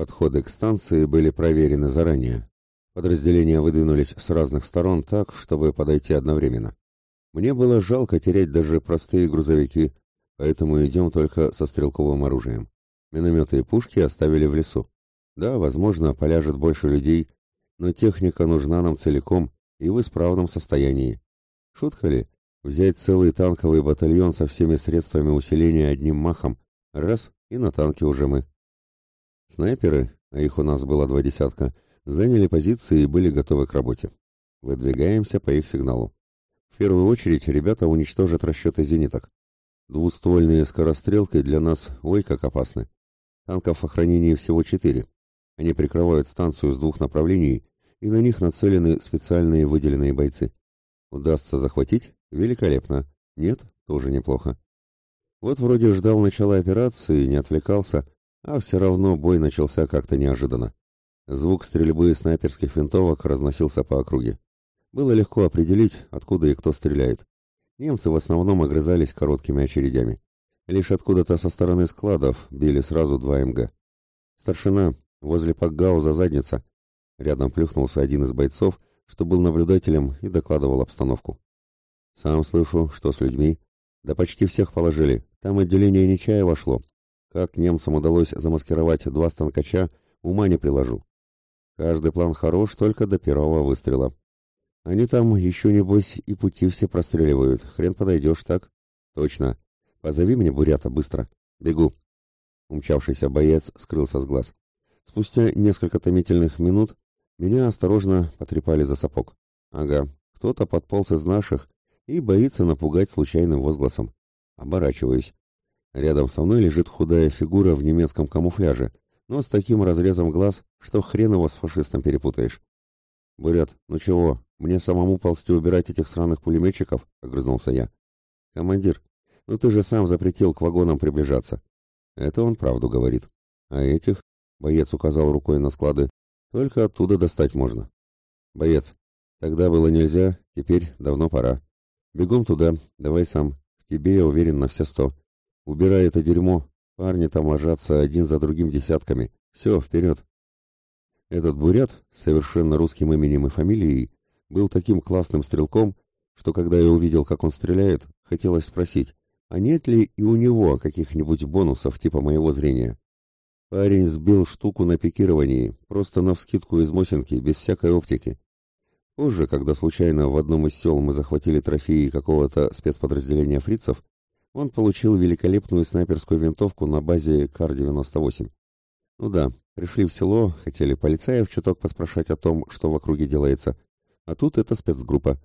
Подходы к станции были проверены заранее. Подразделения выдвинулись с разных сторон так, чтобы подойти одновременно. Мне было жалко терять даже простые грузовики, поэтому идем только со стрелковым оружием. Минометы и пушки оставили в лесу. Да, возможно, поляжет больше людей, но техника нужна нам целиком и в исправном состоянии. Шутка ли? Взять целый танковый батальон со всеми средствами усиления одним махом, раз, и на танке уже мы. Снайперы, а их у нас было два десятка, заняли позиции и были готовы к работе. Выдвигаемся по их сигналу. В первую очередь ребята уничтожат расчеты зениток. Двуствольные скорострелки для нас ой как опасны. Танков в охранении всего четыре. Они прикрывают станцию с двух направлений, и на них нацелены специальные выделенные бойцы. Удастся захватить? Великолепно. Нет? Тоже неплохо. Вот вроде ждал начала операции, не отвлекался, а все равно бой начался как-то неожиданно. Звук стрельбы снайперских винтовок разносился по округе. Было легко определить, откуда и кто стреляет. Немцы в основном огрызались короткими очередями. Лишь откуда-то со стороны складов били сразу два МГ. Старшина, возле Пакгауза задница. Рядом плюхнулся один из бойцов, что был наблюдателем и докладывал обстановку. Сам слышу, что с людьми. Да почти всех положили. Там отделение Нечая вошло. Как немцам удалось замаскировать два станкача, ума не приложу. Каждый план хорош только до первого выстрела. Они там еще, небось, и пути все простреливают. Хрен подойдешь, так? Точно. Позови мне Бурята быстро. Бегу. Умчавшийся боец скрылся с глаз. Спустя несколько томительных минут меня осторожно потрепали за сапог. Ага, кто-то подполз из наших и боится напугать случайным возгласом. Оборачиваюсь. Рядом со мной лежит худая фигура в немецком камуфляже, но с таким разрезом глаз, что хрен его с фашистом перепутаешь. «Бурят, ну чего, мне самому ползти убирать этих сраных пулеметчиков?» — огрызнулся я. «Командир, ну ты же сам запретил к вагонам приближаться». Это он правду говорит. «А этих?» — боец указал рукой на склады. «Только оттуда достать можно». «Боец, тогда было нельзя, теперь давно пора. Бегом туда, давай сам. В тебе я уверен на все сто. Убирай это дерьмо, Парни там ложатся один за другим десятками. Все, вперед. Этот бурят совершенно русским именем и фамилией был таким классным стрелком, что когда я увидел, как он стреляет, хотелось спросить, а нет ли и у него каких-нибудь бонусов типа моего зрения. Парень сбил штуку на пикировании, просто навскидку из Мосинки, без всякой оптики. Позже, когда случайно в одном из сел мы захватили трофеи какого-то спецподразделения фрицев, он получил великолепную снайперскую винтовку на базе Кар-98. Ну да, пришли в село, хотели полицаев чуток поспрашать о том, что в округе делается. А тут эта спецгруппа.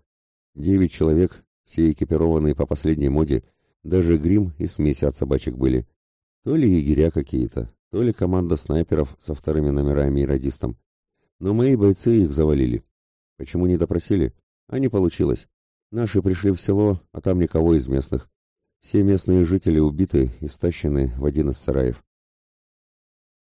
Девять человек, все экипированные по последней моде, даже грим и смеси от собачек были. То ли егеря какие-то, то ли команда снайперов со вторыми номерами и радистом. Но мои бойцы их завалили. Почему не допросили? А не получилось. Наши пришли в село, а там никого из местных. Все местные жители убиты и стащены в один из сараев.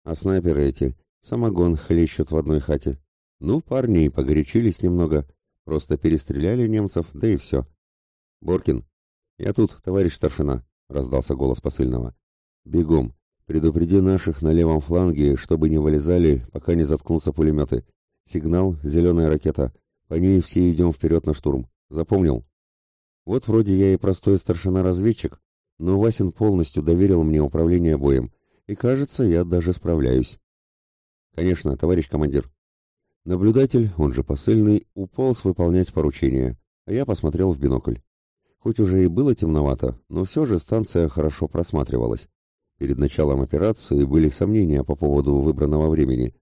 А снайперы эти самогон хлещут в одной хате. Ну, парни погорячились немного, просто перестреляли немцев, да и все. Боркин, я тут, товарищ старшина, раздался голос посыльного. Бегом, предупреди наших на левом фланге, чтобы не вылезали, пока не заткнутся пулеметы. Сигнал — зеленая ракета. По ней все идем вперед на штурм. Запомнил? Вот вроде я и простой старшина-разведчик, но Васин полностью доверил мне управление боем, и, кажется, я даже справляюсь. Конечно, товарищ командир. Наблюдатель, он же посыльный, уполз выполнять поручение, а я посмотрел в бинокль. Хоть уже и было темновато, но все же станция хорошо просматривалась. Перед началом операции были сомнения по поводу выбранного времени,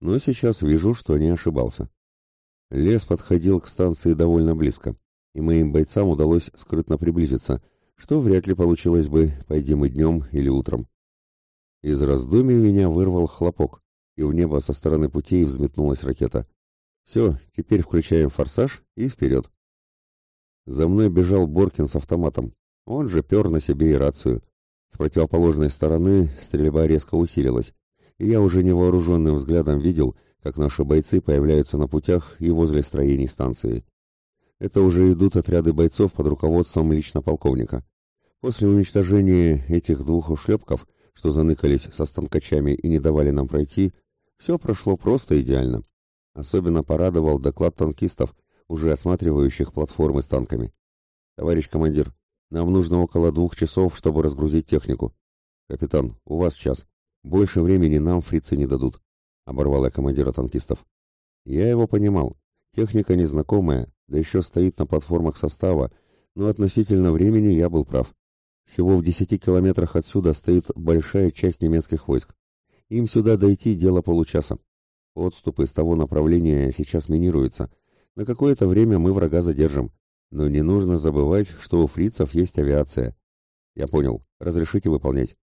но сейчас вижу, что не ошибался. Лес подходил к станции довольно близко и моим бойцам удалось скрытно приблизиться, что вряд ли получилось бы, пойди мы днем или утром. Из раздумий меня вырвал хлопок, и в небо со стороны путей взметнулась ракета. Все, теперь включаем форсаж и вперед. За мной бежал Боркин с автоматом. Он же пер на себе и рацию. С противоположной стороны стрельба резко усилилась, и я уже невооруженным взглядом видел, как наши бойцы появляются на путях и возле строений станции. Это уже идут отряды бойцов под руководством лично полковника. После уничтожения этих двух ушлепков, что заныкались со станкачами и не давали нам пройти, Все прошло просто идеально. Особенно порадовал доклад танкистов, уже осматривающих платформы с танками. «Товарищ командир, нам нужно около двух часов, чтобы разгрузить технику». «Капитан, у вас час. Больше времени нам фрицы не дадут», — оборвал я командира танкистов. Я его понимал. Техника незнакомая, да еще стоит на платформах состава, но относительно времени я был прав. Всего в десяти километрах отсюда стоит большая часть немецких войск. Им сюда дойти дело получаса. Отступы с того направления сейчас минируются. На какое-то время мы врага задержим. Но не нужно забывать, что у фрицев есть авиация. Я понял. Разрешите выполнять?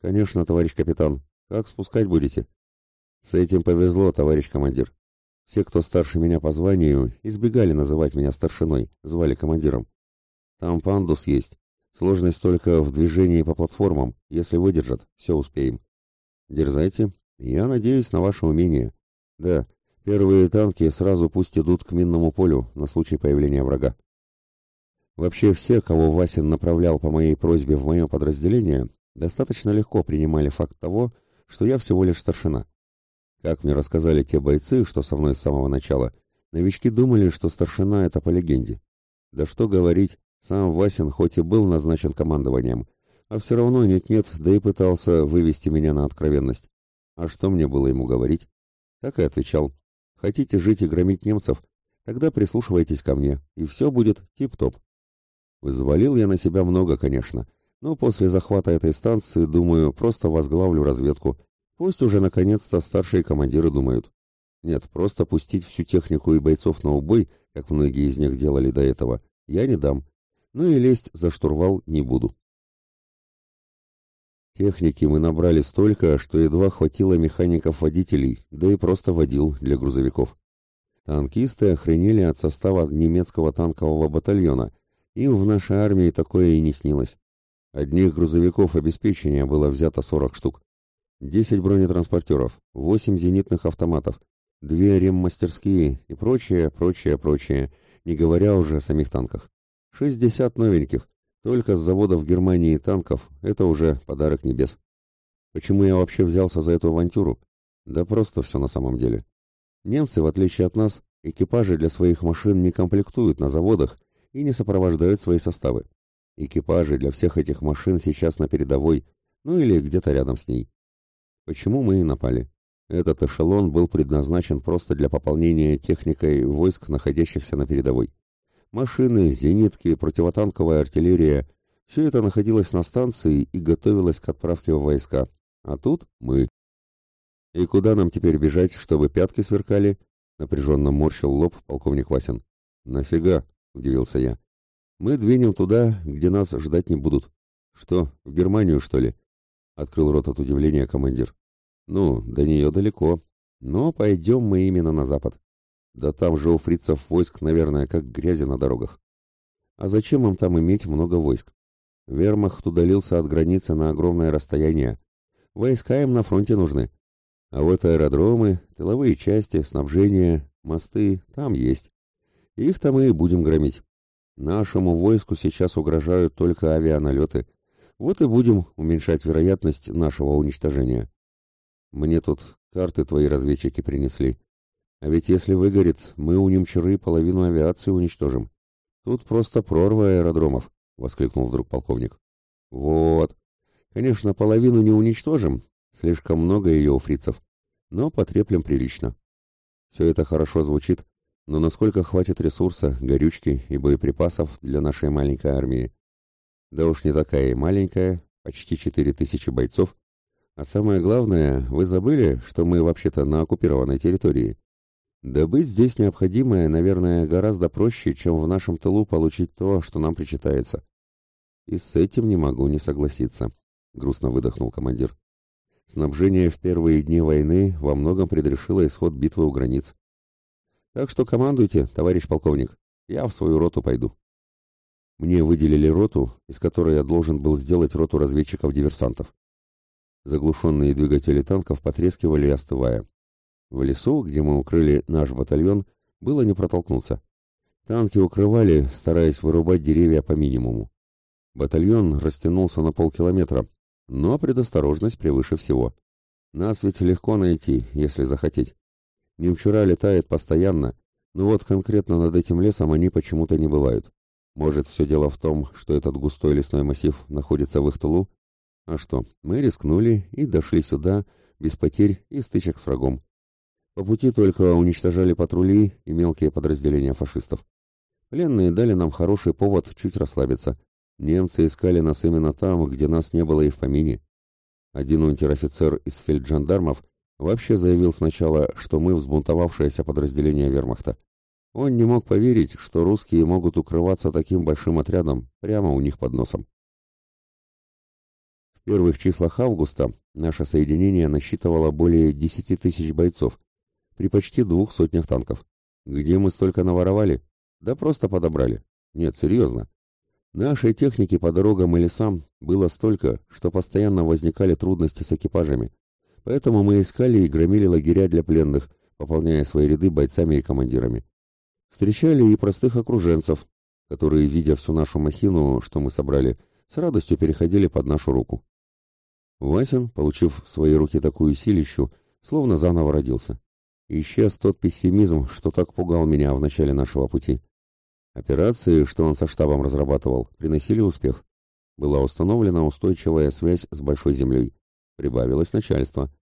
Конечно, товарищ капитан. Как спускать будете? С этим повезло, товарищ командир. Все, кто старше меня по званию, избегали называть меня старшиной, звали командиром. Там пандус есть. Сложность только в движении по платформам. Если выдержат, все успеем. Дерзайте. Я надеюсь на ваше умение. Да, первые танки сразу пусть идут к минному полю на случай появления врага. Вообще все, кого Васин направлял по моей просьбе в мое подразделение, достаточно легко принимали факт того, что я всего лишь старшина. Как мне рассказали те бойцы, что со мной с самого начала, новички думали, что старшина — это по легенде. Да что говорить, сам Васин хоть и был назначен командованием, а все равно нет-нет, да и пытался вывести меня на откровенность. А что мне было ему говорить? Так и отвечал. Хотите жить и громить немцев? Тогда прислушивайтесь ко мне, и все будет тип-топ. Взвалил я на себя много, конечно, но после захвата этой станции, думаю, просто возглавлю разведку. Пусть уже наконец-то старшие командиры думают. Нет, просто пустить всю технику и бойцов на убой, как многие из них делали до этого, я не дам. Ну и лезть за штурвал не буду. Техники мы набрали столько, что едва хватило механиков-водителей, да и просто водил для грузовиков. Танкисты охренели от состава немецкого танкового батальона, им в нашей армии такое и не снилось. Одних грузовиков обеспечения было взято 40 штук. 10 бронетранспортеров, 8 зенитных автоматов, две реммастерские и прочее, прочее, прочее, не говоря уже о самих танках. 60 новеньких, только с заводов Германии танков, это уже подарок небес. Почему я вообще взялся за эту авантюру? Да просто все на самом деле. Немцы, в отличие от нас, экипажи для своих машин не комплектуют на заводах и не сопровождают свои составы. Экипажи для всех этих машин сейчас на передовой, ну или где-то рядом с ней. Почему мы и напали? Этот эшелон был предназначен просто для пополнения техникой войск, находящихся на передовой. Машины, зенитки, противотанковая артиллерия – все это находилось на станции и готовилось к отправке в войска. А тут мы. «И куда нам теперь бежать, чтобы пятки сверкали?» – напряженно морщил лоб полковник Васин. «Нафига?» — удивился я. «Мы двинем туда, где нас ждать не будут». «Что, в Германию, что ли?» — открыл рот от удивления командир. «Ну, до нее далеко, но пойдем мы именно на запад. Да там же у фрицев войск, наверное, как грязи на дорогах. А зачем им там иметь много войск? Вермахт удалился от границы на огромное расстояние. Войска им на фронте нужны. А вот аэродромы, тыловые части, снабжение, мосты там есть. Их-то мы и будем громить. Нашему войску сейчас угрожают только авианалеты. Вот и будем уменьшать вероятность нашего уничтожения. Мне тут карты твои разведчики принесли. А ведь если выгорит, мы у немчуры половину авиации уничтожим. Тут просто прорва аэродромов, — воскликнул вдруг полковник. Вот. Конечно, половину не уничтожим, слишком много ее у фрицев, но потреплем прилично. Все это хорошо звучит, но насколько хватит ресурса, горючки и боеприпасов для нашей маленькой армии? Да уж не такая и маленькая, почти четыре тысячи бойцов. А самое главное, вы забыли, что мы вообще-то на оккупированной территории. Добыть здесь необходимое, наверное, гораздо проще, чем в нашем тылу получить то, что нам причитается. И с этим не могу не согласиться, грустно выдохнул командир. Снабжение в первые дни войны во многом предрешило исход битвы у границ. Так что командуйте, товарищ полковник. Я в свою роту пойду. Мне выделили роту, из которой я должен был сделать роту разведчиков-диверсантов. Заглушенные двигатели танков потрескивали, остывая. В лесу, где мы укрыли наш батальон, было не протолкнуться. Танки укрывали, стараясь вырубать деревья по минимуму. Батальон растянулся на полкилометра, но предосторожность превыше всего. Нас ведь легко найти, если захотеть. Немчура летает постоянно, но вот конкретно над этим лесом они почему-то не бывают. Может, все дело в том, что этот густой лесной массив находится в их тылу? А что, мы рискнули и дошли сюда без потерь и стычек с врагом. По пути только уничтожали патрули и мелкие подразделения фашистов. Пленные дали нам хороший повод чуть расслабиться. Немцы искали нас именно там, где нас не было и в помине. Один унтер-офицер из фельджандармов вообще заявил сначала, что мы взбунтовавшееся подразделение вермахта. Он не мог поверить, что русские могут укрываться таким большим отрядом прямо у них под носом. В первых числах августа наше соединение насчитывало более 10 тысяч бойцов при почти двух сотнях танков. Где мы столько наворовали? Да просто подобрали. Нет, серьезно. Нашей техники по дорогам и лесам было столько, что постоянно возникали трудности с экипажами. Поэтому мы искали и громили лагеря для пленных, пополняя свои ряды бойцами и командирами. Встречали и простых окруженцев, которые, видя всю нашу махину, что мы собрали, с радостью переходили под нашу руку. Васин, получив в свои руки такую силищу, словно заново родился. Исчез тот пессимизм, что так пугал меня в начале нашего пути. Операции, что он со штабом разрабатывал, приносили успех. Была установлена устойчивая связь с Большой Землей. Прибавилось начальство.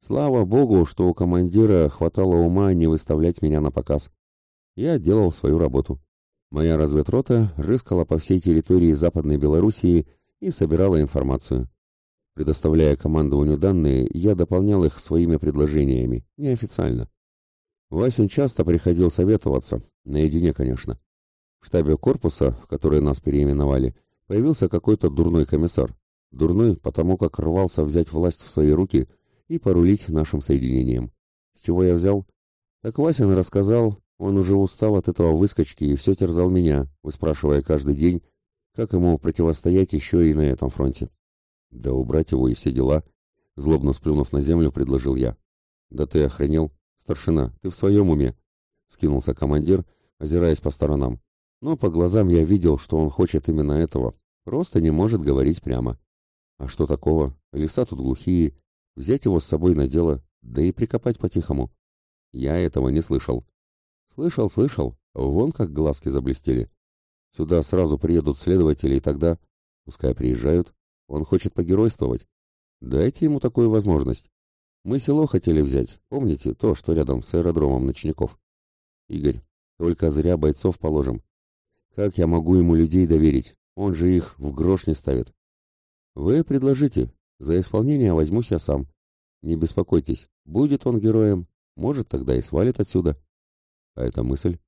Слава богу, что у командира хватало ума не выставлять меня на показ. Я делал свою работу. Моя разведрота рыскала по всей территории Западной Белоруссии и собирала информацию. Предоставляя командованию данные, я дополнял их своими предложениями, неофициально. Васин часто приходил советоваться, наедине, конечно. В штабе корпуса, в который нас переименовали, появился какой-то дурной комиссар. Дурной, потому как рвался взять власть в свои руки и порулить нашим соединением. С чего я взял? Так Васин рассказал, он уже устал от этого выскочки и все терзал меня, выспрашивая каждый день, как ему противостоять еще и на этом фронте. Да убрать его и все дела, злобно сплюнув на землю, предложил я. Да ты охренел, старшина, ты в своем уме? Скинулся командир, озираясь по сторонам. Но по глазам я видел, что он хочет именно этого, просто не может говорить прямо. А что такого? Леса тут глухие. Взять его с собой на дело, да и прикопать по-тихому. Я этого не слышал. Слышал, слышал. Вон как глазки заблестели. Сюда сразу приедут следователи, и тогда... Пускай приезжают. Он хочет погеройствовать. Дайте ему такую возможность. Мы село хотели взять. Помните то, что рядом с аэродромом ночников? Игорь, только зря бойцов положим. Как я могу ему людей доверить? Он же их в грош не ставит. Вы предложите. За исполнение возьмусь я сам. Не беспокойтесь. Будет он героем. Может, тогда и свалит отсюда. А это мысль.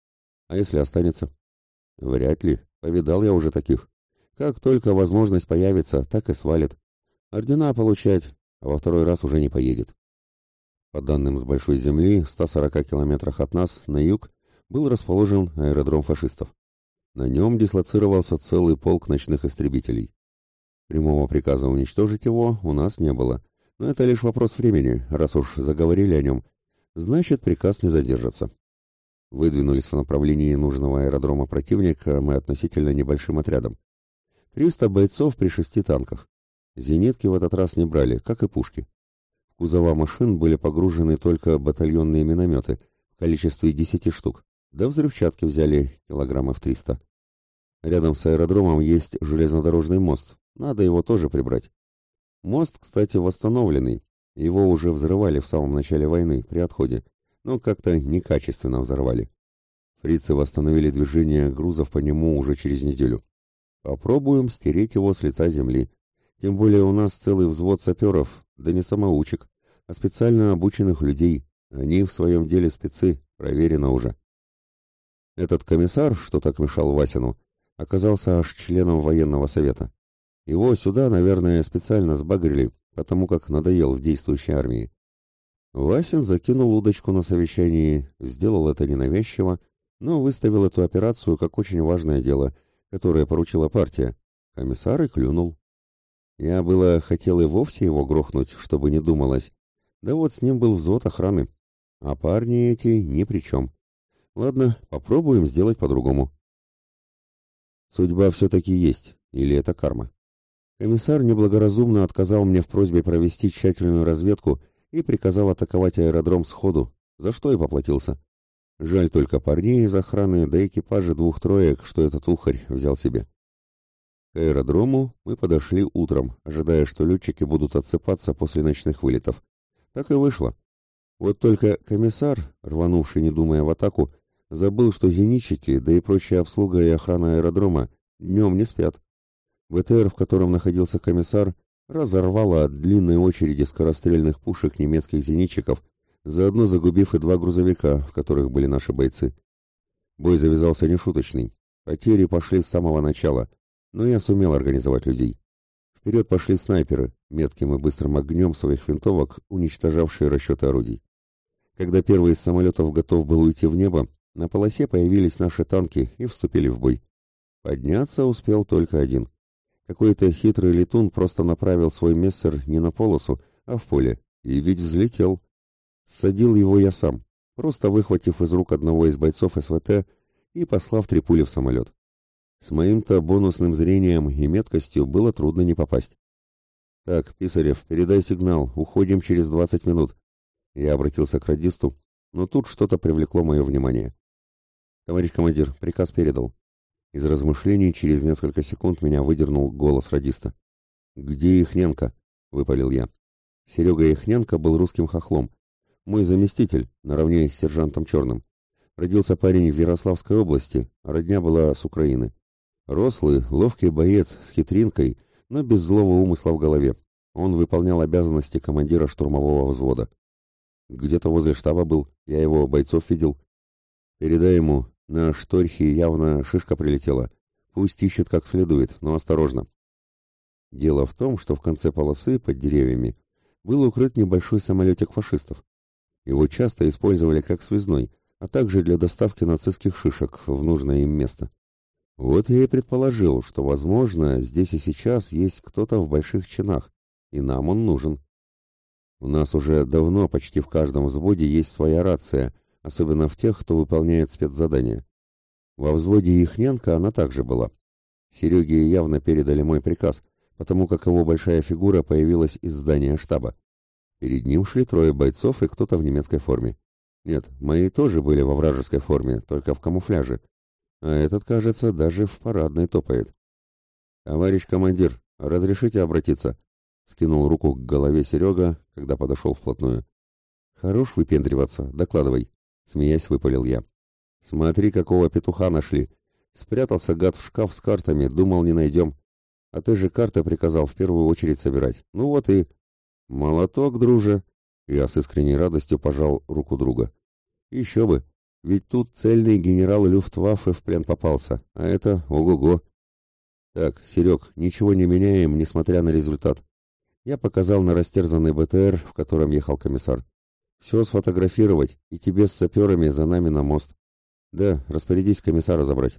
А если останется? Вряд ли. Повидал я уже таких. Как только возможность появится, так и свалит. Ордена получать, а во второй раз уже не поедет. По данным с Большой Земли, в 140 километрах от нас, на юг, был расположен аэродром фашистов. На нем дислоцировался целый полк ночных истребителей. Прямого приказа уничтожить его у нас не было, но это лишь вопрос времени, раз уж заговорили о нем. Значит, приказ не задержится. Выдвинулись в направлении нужного аэродрома противника мы относительно небольшим отрядом. 300 бойцов при шести танках. Зенитки в этот раз не брали, как и пушки. В кузова машин были погружены только батальонные минометы в количестве 10 штук, да взрывчатки взяли килограммов 300. Рядом с аэродромом есть железнодорожный мост, надо его тоже прибрать. Мост, кстати, восстановленный, его уже взрывали в самом начале войны, при отходе, но как-то некачественно взорвали. Фрицы восстановили движение грузов по нему уже через неделю. Попробуем стереть его с лица земли. Тем более у нас целый взвод саперов, да не самоучек, а специально обученных людей. Они в своем деле спецы, проверено уже. Этот комиссар, что так мешал Васину, оказался аж членом военного совета. Его сюда, наверное, специально сбагрили, потому как надоел в действующей армии. Васин закинул удочку на совещании, сделал это ненавязчиво, но выставил эту операцию как очень важное дело, которое поручила партия. Комиссар и клюнул. Я было хотел и вовсе его грохнуть, чтобы не думалось. Да вот с ним был взвод охраны. А парни эти ни при чем. Ладно, попробуем сделать по-другому. Судьба все-таки есть, или это карма? Комиссар неблагоразумно отказал мне в просьбе провести тщательную разведку и приказал атаковать аэродром сходу, за что и поплатился. Жаль только парней из охраны, да экипажа двух троек, что этот ухарь взял себе. К аэродрому мы подошли утром, ожидая, что летчики будут отсыпаться после ночных вылетов. Так и вышло. Вот только комиссар, рванувший, не думая в атаку, забыл, что зенитчики, да и прочая обслуга и охрана аэродрома днем не спят. БТР, в котором находился комиссар, разорвало от длинной очереди скорострельных пушек немецких зенитчиков, заодно загубив и два грузовика, в которых были наши бойцы. Бой завязался нешуточный. Потери пошли с самого начала, но я сумел организовать людей. Вперед пошли снайперы, метким и быстрым огнем своих винтовок, уничтожавшие расчеты орудий. Когда первый из самолетов готов был уйти в небо, на полосе появились наши танки и вступили в бой. Подняться успел только один. Какой-то хитрый летун просто направил свой мессер не на полосу, а в поле, и ведь взлетел. Садил его я сам, просто выхватив из рук одного из бойцов СВТ и послав три пули в самолет. С моим-то бонусным зрением и меткостью было трудно не попасть. «Так, Писарев, передай сигнал, уходим через двадцать минут». Я обратился к радисту, но тут что-то привлекло мое внимание. «Товарищ командир, приказ передал». Из размышлений через несколько секунд меня выдернул голос радиста. «Где Ихненко?» — выпалил я. Серега Ихненко был русским хохлом. Мой заместитель, наравне с сержантом Черным. Родился парень в Ярославской области, а родня была с Украины. Рослый, ловкий боец с хитринкой, но без злого умысла в голове. Он выполнял обязанности командира штурмового взвода. Где-то возле штаба был, я его бойцов видел. Передай ему, на шторхе явно шишка прилетела. Пусть ищет как следует, но осторожно. Дело в том, что в конце полосы, под деревьями, был укрыт небольшой самолетик фашистов. Его часто использовали как связной, а также для доставки нацистских шишек в нужное им место. Вот я и предположил, что, возможно, здесь и сейчас есть кто-то в больших чинах, и нам он нужен. У нас уже давно почти в каждом взводе есть своя рация, особенно в тех, кто выполняет спецзадания. Во взводе Ихненко она также была. Сереге явно передали мой приказ, потому как его большая фигура появилась из здания штаба. Перед ним шли трое бойцов и кто-то в немецкой форме. Нет, мои тоже были во вражеской форме, только в камуфляже, а этот, кажется, даже в парадной топает. «Товарищ командир, разрешите обратиться?» Скинул руку к голове Серега, когда подошел вплотную. «Хорош выпендриваться, докладывай», — смеясь выпалил я. «Смотри, какого петуха нашли. Спрятался гад в шкаф с картами, думал, не найдем. А ты же карты приказал в первую очередь собирать. Ну вот и...» «Молоток, друже!» Я с искренней радостью пожал руку друга. «Еще бы! Ведь тут цельный генерал Люфтваффе в плен попался, а это ого-го. Так, Серег, ничего не меняем, несмотря на результат. Я показал на растерзанный БТР, в котором ехал комиссар. Все сфотографировать, и тебе с саперами за нами на мост. Да, распорядись комиссара забрать.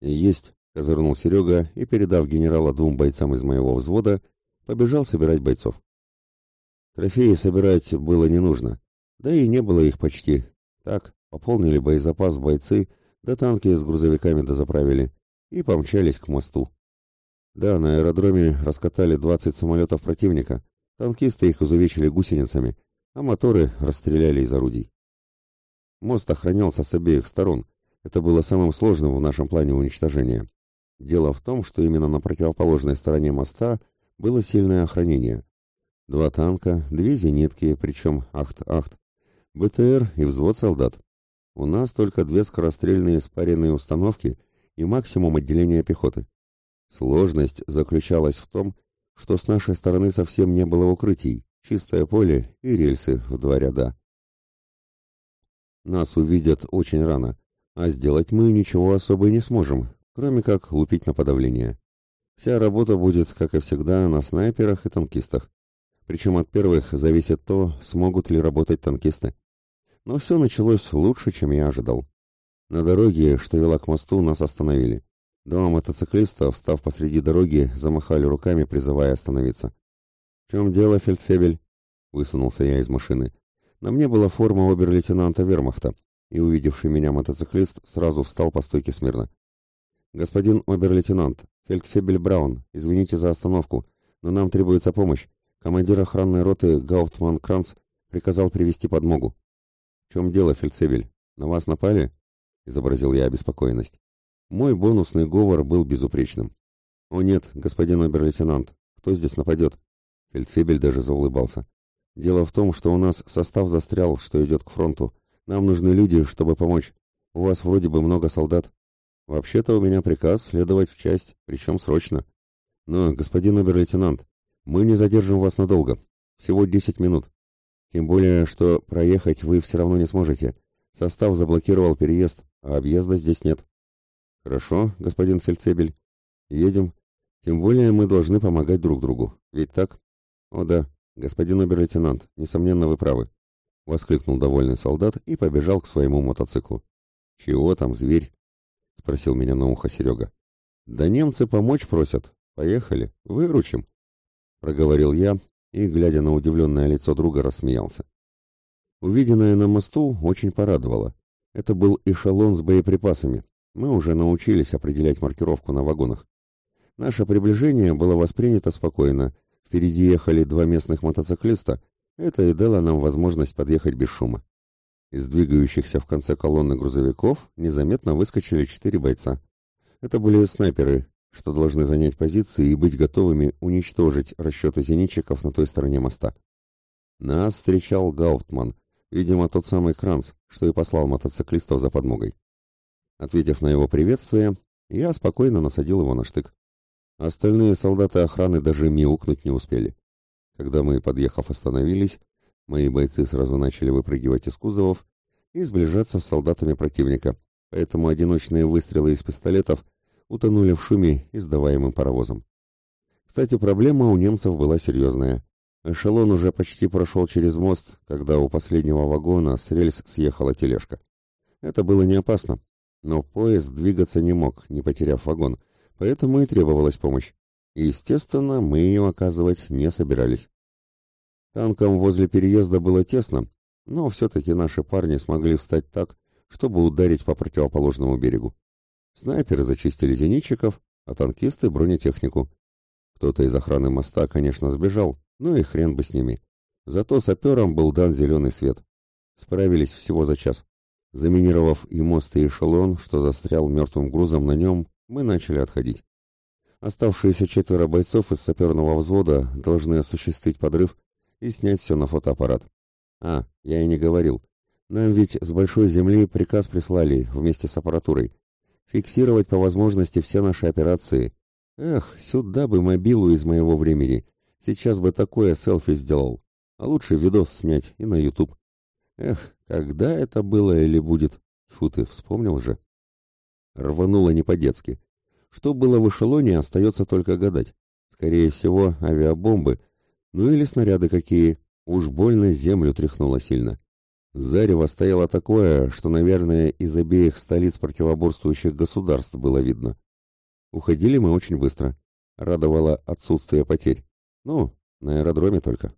Есть, козырнул Серега и, передав генерала двум бойцам из моего взвода, побежал собирать бойцов. Трофеи собирать было не нужно, да и не было их почти. Так, пополнили боезапас бойцы, да танки с грузовиками дозаправили и помчались к мосту. Да, на аэродроме раскатали 20 самолетов противника, танкисты их изувечили гусеницами, а моторы расстреляли из орудий. Мост охранялся с обеих сторон. Это было самым сложным в нашем плане уничтожения. Дело в том, что именно на противоположной стороне моста было сильное охранение. Два танка, две зенитки, причем ахт-ахт, БТР и взвод солдат. У нас только две скорострельные спаренные установки и максимум отделения пехоты. Сложность заключалась в том, что с нашей стороны совсем не было укрытий, чистое поле и рельсы в два ряда. Нас увидят очень рано, а сделать мы ничего особо не сможем, кроме как лупить на подавление. Вся работа будет, как и всегда, на снайперах и танкистах. Причем от первых зависит то, смогут ли работать танкисты. Но все началось лучше, чем я ожидал. На дороге, что вела к мосту, нас остановили. Два мотоциклиста, встав посреди дороги, замахали руками, призывая остановиться. «В чем дело, фельдфебель?» — высунулся я из машины. На мне была форма обер-лейтенанта вермахта, и, увидевший меня мотоциклист, сразу встал по стойке смирно. «Господин обер-лейтенант, фельдфебель Браун, извините за остановку, но нам требуется помощь. Командир охранной роты Гауптман Кранц приказал привести подмогу. В чем дело, фельдфебель? На вас напали? Изобразил я обеспокоенность. Мой бонусный говор был безупречным. О нет, господин обер-лейтенант, кто здесь нападет? Фельдфебель даже заулыбался. Дело в том, что у нас состав застрял, что идет к фронту. Нам нужны люди, чтобы помочь. У вас вроде бы много солдат. Вообще-то у меня приказ следовать в часть, причем срочно. Но, господин обер-лейтенант, мы не задержим вас надолго. Всего десять минут. Тем более, что проехать вы все равно не сможете. Состав заблокировал переезд, а объезда здесь нет. Хорошо, господин фельдфебель. Едем. Тем более мы должны помогать друг другу. Ведь так? О да. «Господин обер-лейтенант, несомненно, вы правы», — воскликнул довольный солдат и побежал к своему мотоциклу. «Чего там, зверь?» — спросил меня на ухо Серега. «Да немцы помочь просят. Поехали, выручим», — проговорил я и, глядя на удивленное лицо друга, рассмеялся. Увиденное на мосту очень порадовало. Это был эшелон с боеприпасами. Мы уже научились определять маркировку на вагонах. Наше приближение было воспринято спокойно, Впереди ехали два местных мотоциклиста, это и дало нам возможность подъехать без шума. Из двигающихся в конце колонны грузовиков незаметно выскочили четыре бойца. Это были снайперы, что должны занять позиции и быть готовыми уничтожить расчеты зенитчиков на той стороне моста. Нас встречал Гауптман, видимо, тот самый Кранц, что и послал мотоциклистов за подмогой. Ответив на его приветствие, я спокойно насадил его на штык. Остальные солдаты охраны даже мяукнуть не успели. Когда мы, подъехав, остановились, мои бойцы сразу начали выпрыгивать из кузовов и сближаться с солдатами противника, поэтому одиночные выстрелы из пистолетов утонули в шуме, издаваемым паровозом. Кстати, проблема у немцев была серьезная. Эшелон уже почти прошел через мост, когда у последнего вагона с рельс съехала тележка. Это было не опасно, но поезд двигаться не мог, не потеряв вагон, поэтому и требовалась помощь. Естественно, мы ее оказывать не собирались. Танкам возле переезда было тесно, но все-таки наши парни смогли встать так, чтобы ударить по противоположному берегу. Снайперы зачистили зенитчиков, а танкисты — бронетехнику. Кто-то из охраны моста, конечно, сбежал, ну и хрен бы с ними. Зато саперам был дан зеленый свет. Справились всего за час. Заминировав и мост, и эшелон, что застрял мертвым грузом на нем, мы начали отходить. Оставшиеся четверо бойцов из саперного взвода должны осуществить подрыв и снять все на фотоаппарат. А, я и не говорил. Нам ведь с большой земли приказ прислали вместе с аппаратурой. Фиксировать по возможности все наши операции. Эх, сюда бы мобилу из моего времени. Сейчас бы такое селфи сделал. А лучше видос снять и на YouTube. Эх, когда это было или будет? Фу ты, вспомнил же. Рвануло не по-детски. Что было в эшелоне, остается только гадать. Скорее всего, авиабомбы, ну или снаряды какие. Уж больно землю тряхнуло сильно. Зарево стояло такое, что, наверное, из обеих столиц противоборствующих государств было видно. Уходили мы очень быстро. Радовало отсутствие потерь. Ну, на аэродроме только.